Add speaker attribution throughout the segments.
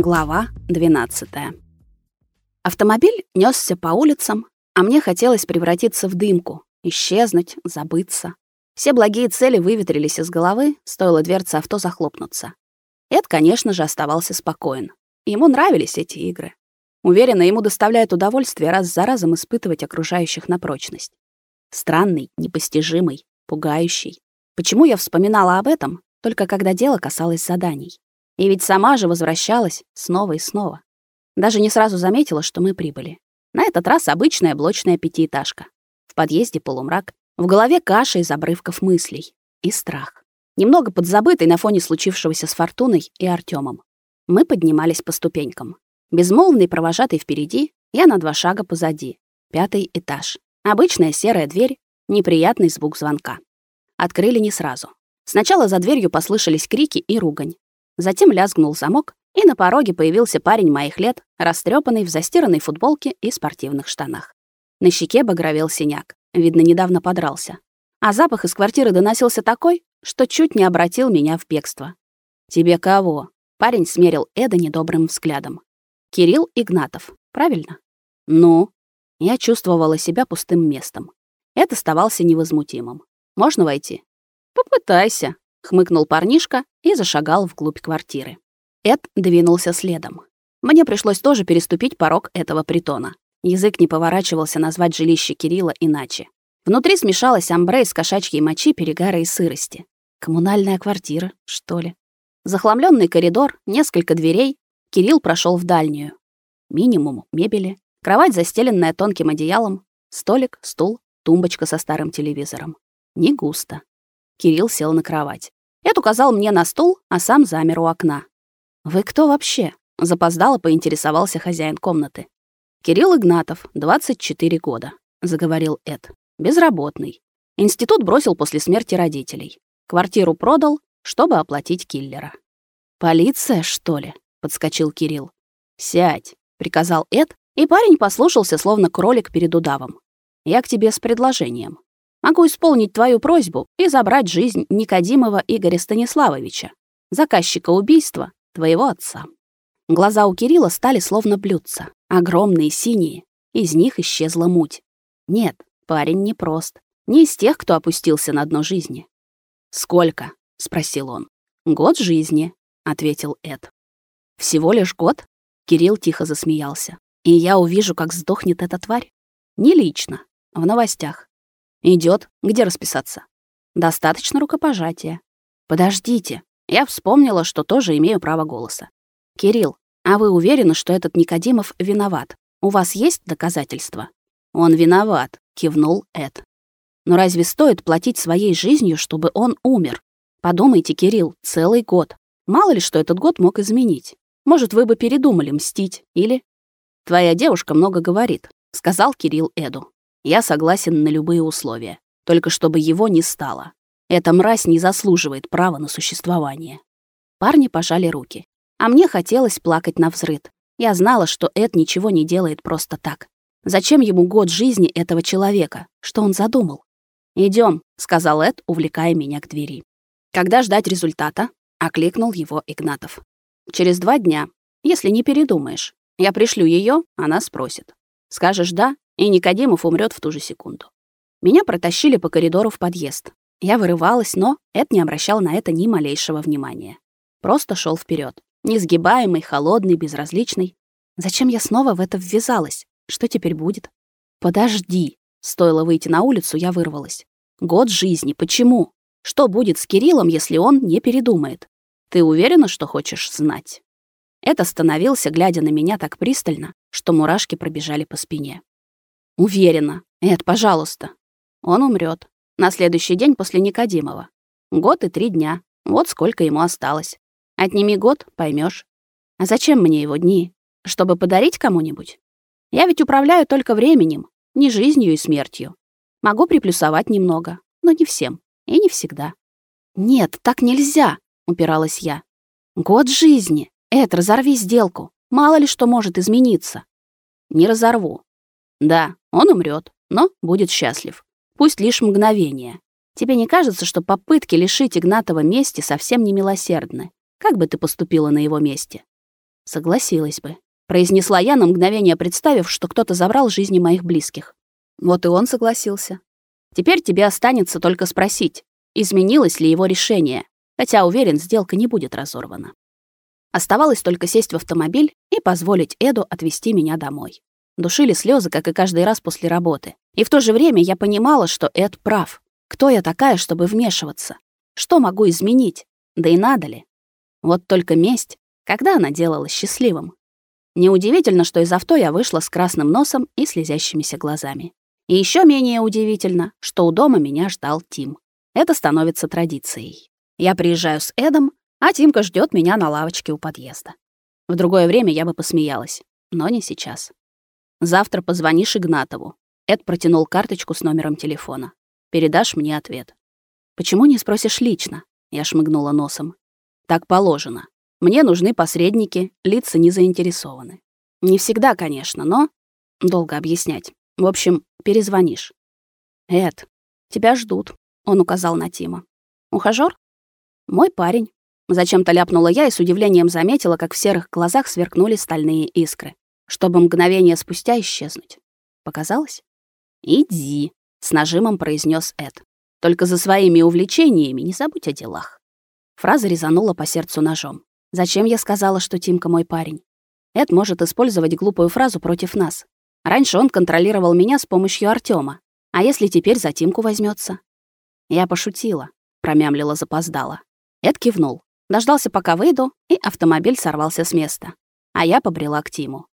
Speaker 1: Глава 12. Автомобиль нёсся по улицам, а мне хотелось превратиться в дымку, исчезнуть, забыться. Все благие цели выветрились из головы, стоило дверце авто захлопнуться. Эд, конечно же, оставался спокоен. Ему нравились эти игры. Уверена, ему доставляет удовольствие раз за разом испытывать окружающих на прочность. Странный, непостижимый, пугающий. Почему я вспоминала об этом? Только когда дело касалось заданий. И ведь сама же возвращалась снова и снова. Даже не сразу заметила, что мы прибыли. На этот раз обычная блочная пятиэтажка. В подъезде полумрак, в голове каша из обрывков мыслей и страх. Немного подзабытый на фоне случившегося с Фортуной и Артемом. Мы поднимались по ступенькам. Безмолвный провожатый впереди, я на два шага позади. Пятый этаж. Обычная серая дверь, неприятный звук звонка. Открыли не сразу. Сначала за дверью послышались крики и ругань. Затем лязгнул замок, и на пороге появился парень моих лет, растрепанный в застиранной футболке и спортивных штанах. На щеке багровел синяк, видно, недавно подрался. А запах из квартиры доносился такой, что чуть не обратил меня в бегство. «Тебе кого?» Парень смерил Эда недобрым взглядом. «Кирилл Игнатов, правильно?» «Ну?» Я чувствовала себя пустым местом. Эд оставался невозмутимым. «Можно войти?» «Попытайся», хмыкнул парнишка и зашагал вглубь квартиры. Эд двинулся следом. Мне пришлось тоже переступить порог этого притона. Язык не поворачивался назвать жилище Кирилла иначе. Внутри смешалась амбре из кошачьей мочи, перегара и сырости. Коммунальная квартира, что ли? Захламленный коридор, несколько дверей. Кирилл прошел в дальнюю. Минимум мебели, кровать, застеленная тонким одеялом, столик, стул, тумбочка со старым телевизором. Не густо. Кирилл сел на кровать. Эд указал мне на стул, а сам замер у окна. «Вы кто вообще?» — запоздало поинтересовался хозяин комнаты. «Кирилл Игнатов, 24 года», — заговорил Эд. «Безработный. Институт бросил после смерти родителей. Квартиру продал, чтобы оплатить киллера». «Полиция, что ли?» — подскочил Кирилл. «Сядь», — приказал Эд, и парень послушался, словно кролик перед удавом. «Я к тебе с предложением. Могу исполнить твою просьбу и забрать жизнь Никодимова Игоря Станиславовича, заказчика убийства твоего отца. Глаза у Кирилла стали словно блюдца, огромные, синие. Из них исчезла муть. Нет, парень не прост. Не из тех, кто опустился на дно жизни. «Сколько?» — спросил он. «Год жизни», — ответил Эд. «Всего лишь год?» — Кирилл тихо засмеялся. «И я увижу, как сдохнет эта тварь? Не лично, в новостях. Идет. Где расписаться? Достаточно рукопожатия. Подождите. Я вспомнила, что тоже имею право голоса. Кирилл, а вы уверены, что этот Никодимов виноват? У вас есть доказательства? Он виноват, кивнул Эд. Но разве стоит платить своей жизнью, чтобы он умер? Подумайте, Кирилл, целый год. Мало ли, что этот год мог изменить. Может, вы бы передумали мстить или Твоя девушка много говорит, сказал Кирилл Эду. Я согласен на любые условия, только чтобы его не стало. Эта мразь не заслуживает права на существование. Парни пожали руки. А мне хотелось плакать на взрыд. Я знала, что Эд ничего не делает просто так. Зачем ему год жизни этого человека? Что он задумал? Идем, сказал Эд, увлекая меня к двери. Когда ждать результата? окликнул его Игнатов. Через два дня, если не передумаешь. Я пришлю ее, она спросит. Скажешь «да», и Никодимов умрет в ту же секунду. Меня протащили по коридору в подъезд. Я вырывалась, но Эд не обращал на это ни малейшего внимания. Просто шел вперед, несгибаемый, холодный, безразличный. Зачем я снова в это ввязалась? Что теперь будет? Подожди. Стоило выйти на улицу, я вырвалась. Год жизни. Почему? Что будет с Кириллом, если он не передумает? Ты уверена, что хочешь знать? Эд остановился, глядя на меня так пристально, что мурашки пробежали по спине. Уверена. Эд, пожалуйста. Он умрет. На следующий день после Никодимова. Год и три дня. Вот сколько ему осталось. Отними год, поймешь. А зачем мне его дни? Чтобы подарить кому-нибудь? Я ведь управляю только временем, не жизнью и смертью. Могу приплюсовать немного, но не всем и не всегда. Нет, так нельзя, упиралась я. Год жизни. Эд, разорви сделку. Мало ли что может измениться. Не разорву. Да, он умрет, но будет счастлив. Пусть лишь мгновение. Тебе не кажется, что попытки лишить Игнатова мести совсем не милосердны? Как бы ты поступила на его месте? Согласилась бы, произнесла я на мгновение, представив, что кто-то забрал жизни моих близких. Вот и он согласился. Теперь тебе останется только спросить, изменилось ли его решение, хотя уверен, сделка не будет разорвана. Оставалось только сесть в автомобиль и позволить Эду отвезти меня домой. Душили слезы, как и каждый раз после работы. И в то же время я понимала, что Эд прав. Кто я такая, чтобы вмешиваться? Что могу изменить? Да и надо ли? Вот только месть, когда она делала счастливым. Неудивительно, что из авто я вышла с красным носом и слезящимися глазами. И еще менее удивительно, что у дома меня ждал Тим. Это становится традицией. Я приезжаю с Эдом, а Тимка ждет меня на лавочке у подъезда. В другое время я бы посмеялась, но не сейчас. Завтра позвонишь Игнатову. Эд протянул карточку с номером телефона. Передашь мне ответ. Почему не спросишь лично? Я шмыгнула носом. Так положено. Мне нужны посредники, лица не заинтересованы. Не всегда, конечно, но долго объяснять. В общем, перезвонишь. Эд, тебя ждут, он указал на Тима. Ухажёр? Мой парень. Зачем-то ляпнула я и с удивлением заметила, как в серых глазах сверкнули стальные искры, чтобы мгновение спустя исчезнуть. Показалось? Иди, с нажимом произнес Эд. Только за своими увлечениями не забудь о делах. Фраза резанула по сердцу ножом. Зачем я сказала, что Тимка мой парень? Эд может использовать глупую фразу против нас, Раньше он контролировал меня с помощью Артема. А если теперь за Тимку возьмется? Я пошутила, промямлила запоздала. Эд кивнул, дождался, пока выйду, и автомобиль сорвался с места. А я побрела к Тиму.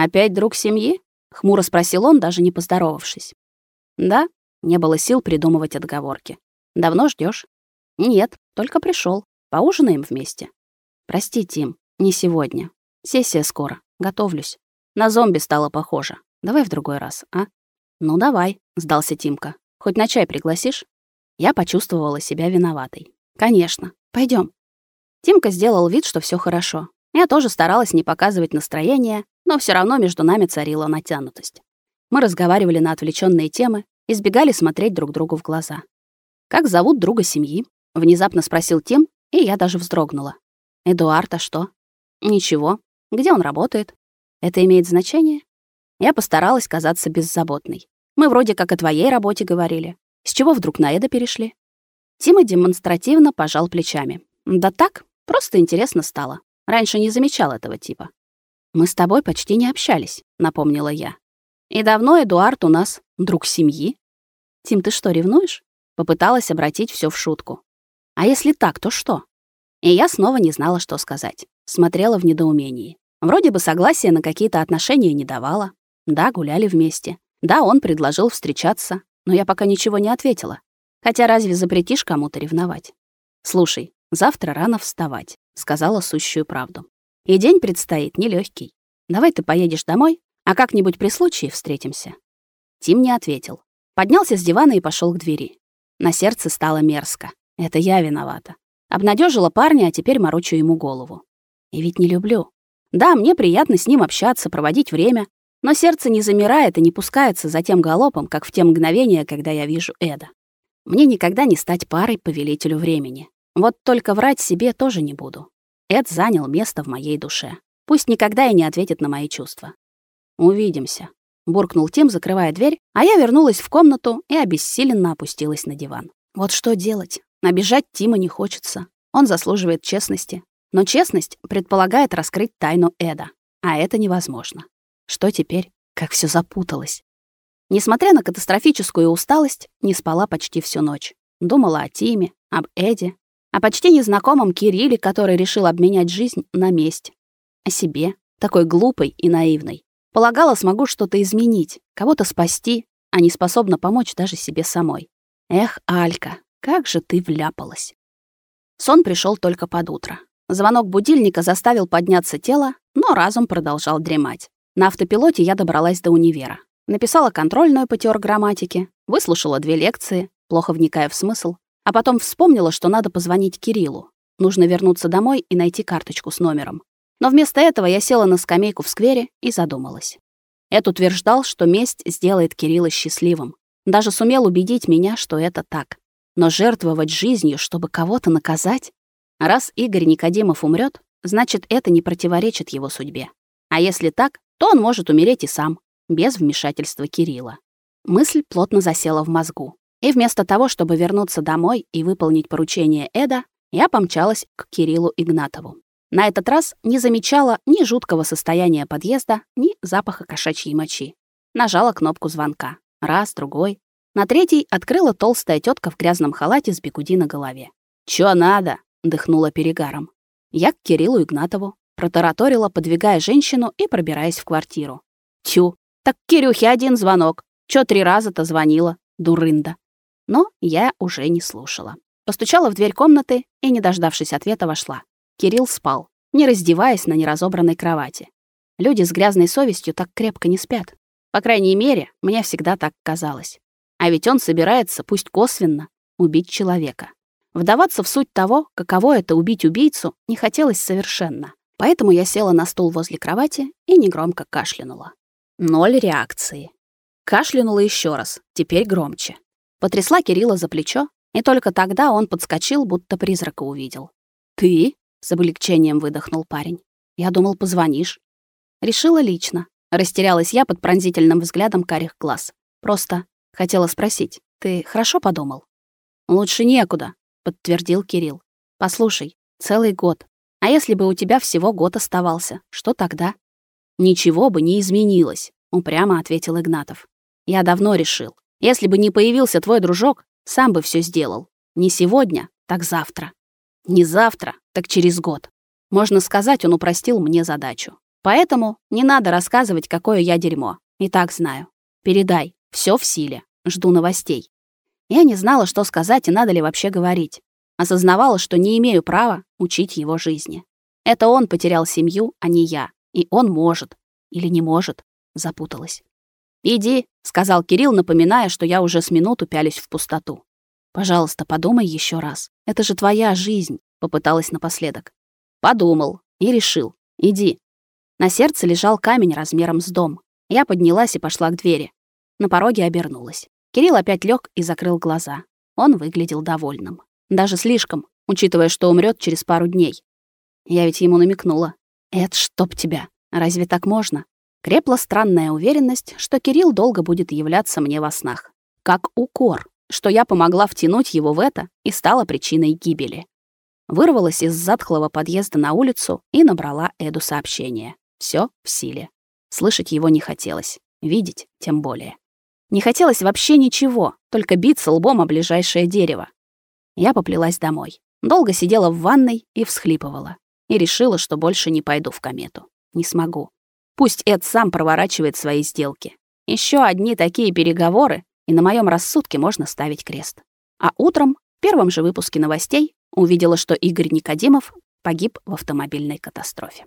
Speaker 1: «Опять друг семьи?» — хмуро спросил он, даже не поздоровавшись. «Да», — не было сил придумывать отговорки. «Давно ждешь? «Нет, только пришел. Поужинаем вместе». «Прости, Тим, не сегодня. Сессия скоро. Готовлюсь». На зомби стало похоже. Давай в другой раз, а? Ну давай, сдался Тимка. Хоть на чай пригласишь? Я почувствовала себя виноватой. Конечно. Пойдем. Тимка сделал вид, что все хорошо. Я тоже старалась не показывать настроение, но все равно между нами царила натянутость. Мы разговаривали на отвлеченные темы, избегали смотреть друг другу в глаза. Как зовут друга семьи? внезапно спросил Тим, и я даже вздрогнула. Эдуард, а что? Ничего. Где он работает? Это имеет значение? Я постаралась казаться беззаботной. Мы вроде как о твоей работе говорили. С чего вдруг на это перешли? Тима демонстративно пожал плечами. Да так, просто интересно стало. Раньше не замечал этого типа. Мы с тобой почти не общались, напомнила я. И давно Эдуард у нас друг семьи? Тим, ты что, ревнуешь? Попыталась обратить все в шутку. А если так, то что? И я снова не знала, что сказать. Смотрела в недоумении. Вроде бы согласия на какие-то отношения не давала. Да, гуляли вместе. Да, он предложил встречаться, но я пока ничего не ответила. Хотя разве запретишь кому-то ревновать? Слушай, завтра рано вставать, сказала сущую правду. И день предстоит нелегкий. Давай ты поедешь домой, а как-нибудь при случае встретимся. Тим не ответил. Поднялся с дивана и пошел к двери. На сердце стало мерзко. Это я виновата. Обнадежила парня, а теперь морочу ему голову. И ведь не люблю. Да, мне приятно с ним общаться, проводить время, но сердце не замирает и не пускается за тем галопом, как в те мгновения, когда я вижу Эда. Мне никогда не стать парой повелителю времени. Вот только врать себе тоже не буду. Эд занял место в моей душе. Пусть никогда и не ответит на мои чувства. Увидимся, буркнул Тим, закрывая дверь, а я вернулась в комнату и обессиленно опустилась на диван. Вот что делать? Набежать Тима не хочется. Он заслуживает честности, но честность предполагает раскрыть тайну Эда, а это невозможно. Что теперь? Как все запуталось. Несмотря на катастрофическую усталость, не спала почти всю ночь. Думала о Тиме, об Эде, о почти незнакомом Кирилле, который решил обменять жизнь на месть. О себе, такой глупой и наивной. Полагала, смогу что-то изменить, кого-то спасти, а не способна помочь даже себе самой. Эх, Алька, как же ты вляпалась. Сон пришел только под утро. Звонок будильника заставил подняться тело, но разум продолжал дремать. На автопилоте я добралась до универа. Написала контрольную по теорграмматике, выслушала две лекции, плохо вникая в смысл, а потом вспомнила, что надо позвонить Кириллу. Нужно вернуться домой и найти карточку с номером. Но вместо этого я села на скамейку в сквере и задумалась. Эд утверждал, что месть сделает Кирилла счастливым. Даже сумел убедить меня, что это так. Но жертвовать жизнью, чтобы кого-то наказать? Раз Игорь Никодимов умрет, значит, это не противоречит его судьбе. А если так, то он может умереть и сам, без вмешательства Кирилла. Мысль плотно засела в мозгу. И вместо того, чтобы вернуться домой и выполнить поручение Эда, я помчалась к Кириллу Игнатову. На этот раз не замечала ни жуткого состояния подъезда, ни запаха кошачьей мочи. Нажала кнопку звонка. Раз, другой. На третий открыла толстая тетка в грязном халате с бигуди на голове. «Чё надо?» — дыхнула перегаром. Я к Кириллу Игнатову протараторила, подвигая женщину и пробираясь в квартиру. Тю, так Кирюхе один звонок. Чё три раза-то звонила, дурында. Но я уже не слушала. Постучала в дверь комнаты и, не дождавшись ответа, вошла. Кирилл спал, не раздеваясь на неразобранной кровати. Люди с грязной совестью так крепко не спят. По крайней мере, мне всегда так казалось. А ведь он собирается, пусть косвенно, убить человека. Вдаваться в суть того, каково это убить убийцу, не хотелось совершенно. Поэтому я села на стул возле кровати и негромко кашлянула. Ноль реакции. Кашлянула еще раз, теперь громче. Потрясла Кирилла за плечо, и только тогда он подскочил, будто призрака увидел. «Ты?» — с облегчением выдохнул парень. «Я думал, позвонишь». Решила лично. Растерялась я под пронзительным взглядом карих глаз. Просто хотела спросить, ты хорошо подумал? «Лучше некуда», — подтвердил Кирилл. «Послушай, целый год. А если бы у тебя всего год оставался, что тогда?» «Ничего бы не изменилось», — упрямо ответил Игнатов. «Я давно решил. Если бы не появился твой дружок, сам бы все сделал. Не сегодня, так завтра. Не завтра, так через год. Можно сказать, он упростил мне задачу. Поэтому не надо рассказывать, какое я дерьмо. И так знаю. Передай, все в силе. Жду новостей. Я не знала, что сказать и надо ли вообще говорить. Осознавала, что не имею права учить его жизни. Это он потерял семью, а не я. И он может. Или не может. Запуталась. «Иди», — сказал Кирилл, напоминая, что я уже с минуту пялюсь в пустоту. «Пожалуйста, подумай еще раз. Это же твоя жизнь», — попыталась напоследок. Подумал и решил. «Иди». На сердце лежал камень размером с дом. Я поднялась и пошла к двери. На пороге обернулась. Кирилл опять лег и закрыл глаза. Он выглядел довольным. Даже слишком, учитывая, что умрет через пару дней. Я ведь ему намекнула. «Эд, чтоб тебя! Разве так можно?» Крепла странная уверенность, что Кирилл долго будет являться мне во снах. Как укор, что я помогла втянуть его в это и стала причиной гибели. Вырвалась из затхлого подъезда на улицу и набрала Эду сообщение. Все в силе. Слышать его не хотелось, видеть тем более. Не хотелось вообще ничего, только биться лбом о ближайшее дерево. Я поплелась домой. Долго сидела в ванной и всхлипывала. И решила, что больше не пойду в комету. Не смогу. Пусть Эд сам проворачивает свои сделки. Еще одни такие переговоры, и на моем рассудке можно ставить крест. А утром, в первом же выпуске новостей, увидела, что Игорь Никодимов погиб в автомобильной катастрофе.